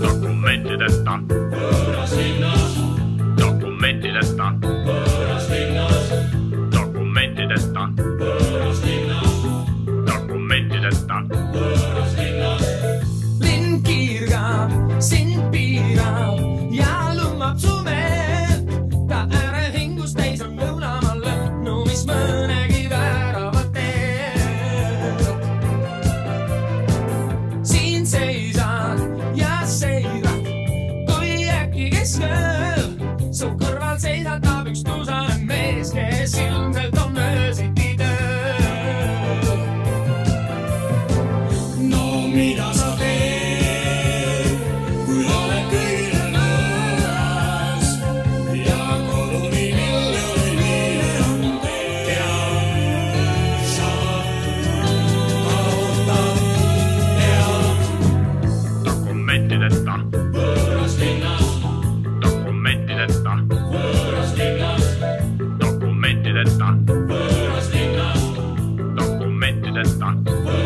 Dokumentitestaan. Dokumentitestaan. Dokumentitestaan. kes öö, su kõrval seisad that's done.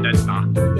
that's not.